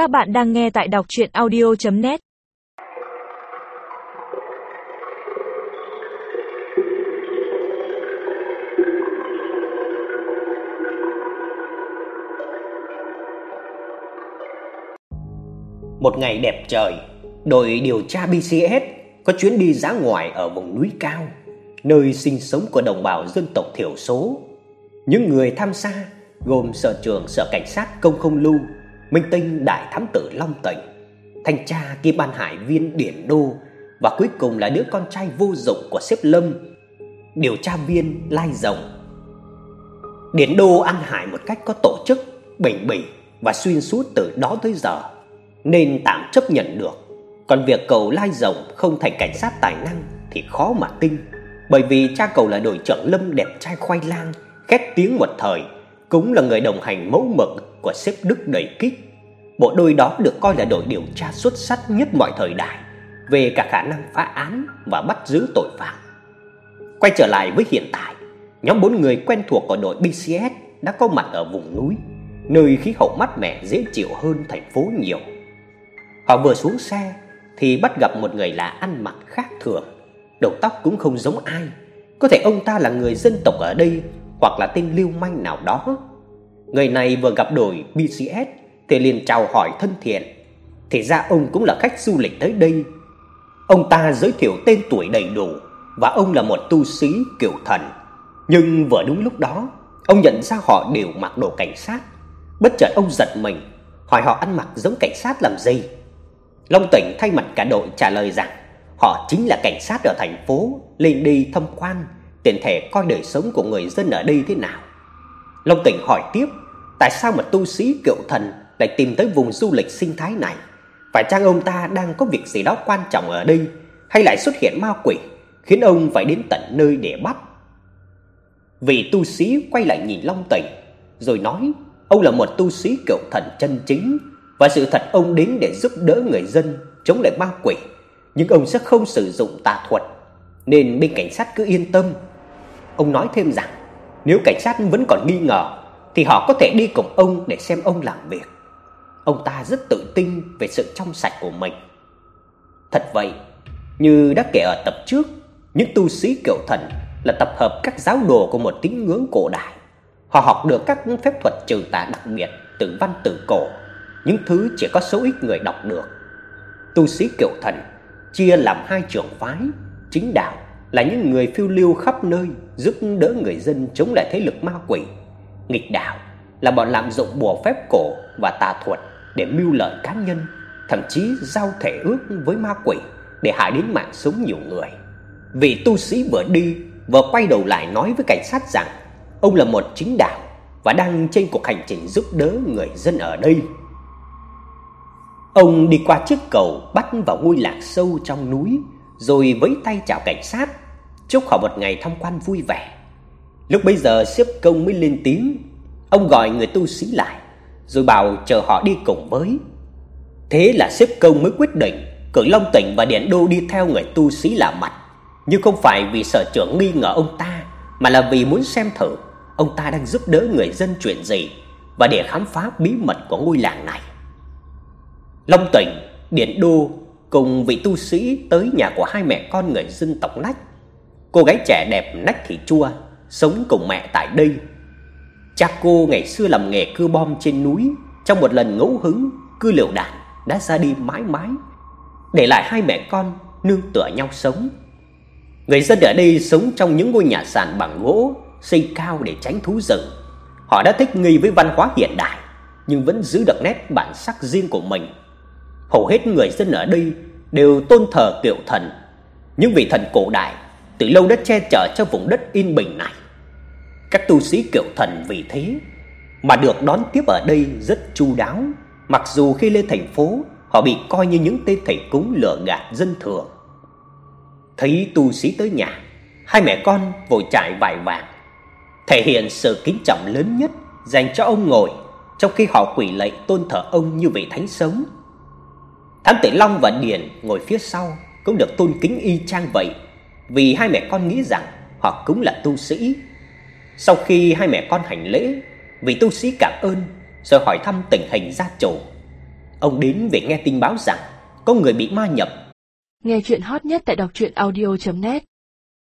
Các bạn đang nghe tại đọc chuyện audio.net Một ngày đẹp trời, đội điều tra BCS có chuyến đi dã ngoại ở vùng núi cao, nơi sinh sống của đồng bào dân tộc thiểu số. Những người tham gia gồm sở trưởng sở cảnh sát công không lưu, minh tinh đại thám tử Long Tịnh, thanh tra kim ban hải viên Điển Đô và cuối cùng là đứa con trai vô dụng của sếp Lâm, điều tra viên Lai Rồng. Điển Đô ăn hải một cách có tổ chức, bình bỉ và xuyên suốt từ đó tới giờ, nên tạm chấp nhận được. Còn việc cậu Lai Rồng không thành cảnh sát tài năng thì khó mà tin, bởi vì cha cậu là đội trưởng Lâm đẹp trai khoai lang, khét tiếng một thời cũng là người đồng hành mẫu mực của sếp Đức đầy kích. Bộ đôi đó được coi là đội điều tra xuất sắc nhất mọi thời đại về cả khả năng phá án và bắt giữ tội phạm. Quay trở lại với hiện tại, nhóm bốn người quen thuộc của đội BCS đã có mặt ở vùng núi, nơi khí hậu mát mẻ dễ chịu hơn thành phố nhiều. Họ vừa xuống xe thì bắt gặp một người lạ ăn mặc khác thường, đầu tóc cũng không giống ai. Có thể ông ta là người dân tộc ở đây hoặc là tên lưu manh nào đó. Người này vừa gặp đội BCS thì liền chào hỏi thân thiện. Thì ra ông cũng là khách du lịch tới đây. Ông ta giới thiệu tên tuổi đầy đủ và ông là một tu sĩ kiểu thần. Nhưng vừa đúng lúc đó, ông nhận ra họ đều mặc đồ cảnh sát. Bất chợt ông giật mình, hỏi họ ăn mặc giống cảnh sát làm gì. Long Tỉnh thay mặt cả đội trả lời rằng họ chính là cảnh sát ở thành phố lên đi thăm quan tiện thể coi đời sống của người dân ở đây thế nào. Long Tỉnh hỏi tiếp, tại sao mà tu sĩ kiệu thần lại tìm tới vùng du lịch sinh thái này? Phải chăng ông ta đang có việc gì đó quan trọng ở đây hay lại xuất hiện ma quỷ khiến ông phải đến tận nơi để bắt? Vị tu sĩ quay lại nhìn Long Tỉnh rồi nói, ông là một tu sĩ cựu thần chân chính và sự thật ông đến để giúp đỡ người dân chống lại ma quỷ, nhưng ông sẽ không sử dụng tà thuật, nên bên cảnh sát cứ yên tâm, Ông nói thêm rằng nếu cảnh sát vẫn còn nghi ngờ thì họ có thể đi cùng ông để xem ông làm việc. Ông ta rất tự tin về sự trong sạch của mình. Thật vậy, như đã kể ở tập trước, những tu sĩ kiểu thần là tập hợp các giáo đồ của một tín ngưỡng cổ đại. Họ học được các phép thuật trừ tà đặc biệt từ văn tự cổ, những thứ chỉ có số ít người đọc được. Tu sĩ kiểu thần chia làm hai trường phái, chính đạo là những người phiêu lưu khắp nơi giúp đỡ người dân chống lại thế lực ma quỷ. Nghịch đạo là bọn lạm dụng bùa phép cổ và tà thuật để mưu lợi cá nhân, thậm chí giao thể ước với ma quỷ để hại đến mạng sống nhiều người. Vị tu sĩ vừa đi vừa quay đầu lại nói với cảnh sát rằng ông là một chính đạo và đang trên cuộc hành trình giúp đỡ người dân ở đây. Ông đi qua chiếc cầu bắt vào ngôi làng sâu trong núi rồi với tay chào cảnh sát, chúc họ một ngày tham quan vui vẻ. Lúc bấy giờ xếp công mới lên tiếng, ông gọi người tu sĩ lại, rồi bảo chờ họ đi cùng với. Thế là xếp công mới quyết định cử Long Tỉnh và Điển Đô đi theo người tu sĩ lạ mặt, nhưng không phải vì sở trưởng nghi ngờ ông ta, mà là vì muốn xem thử ông ta đang giúp đỡ người dân chuyện gì và để khám phá bí mật của ngôi làng này. Long Tỉnh, Điển Đô cùng vị tu sĩ tới nhà của hai mẹ con người dân tộc Nách. Cô gái trẻ đẹp Nách Thị Chua sống cùng mẹ tại đây. Cha cô ngày xưa làm nghề cưa bom trên núi, trong một lần ngẫu hứng cưa liều đạn đã ra đi mãi mãi, để lại hai mẹ con nương tựa nhau sống. Người dân ở đây sống trong những ngôi nhà sàn bằng gỗ, xây cao để tránh thú rừng. Họ đã thích nghi với văn hóa hiện đại, nhưng vẫn giữ được nét bản sắc riêng của mình hầu hết người dân ở đây đều tôn thờ kiệu thần, những vị thần cổ đại từ lâu đã che chở cho vùng đất yên bình này. Các tu sĩ kiệu thần vì thế mà được đón tiếp ở đây rất chu đáo, mặc dù khi lên thành phố họ bị coi như những tên thầy cúng lừa gạt dân thường. Thấy tu sĩ tới nhà, hai mẹ con vội chạy vài vàng, thể hiện sự kính trọng lớn nhất dành cho ông ngồi, trong khi họ quỳ lạy tôn thờ ông như vị thánh sống. Thám tử Long và Điền ngồi phía sau cũng được tôn kính y chang vậy, vì hai mẹ con nghĩ rằng họ cũng là tu sĩ. Sau khi hai mẹ con hành lễ, vị tu sĩ cảm ơn rồi hỏi thăm tình hình gia chủ. ông đến về nghe tin báo rằng có người bị ma nhập. Nghe chuyện hot nhất tại đọc truyện audio net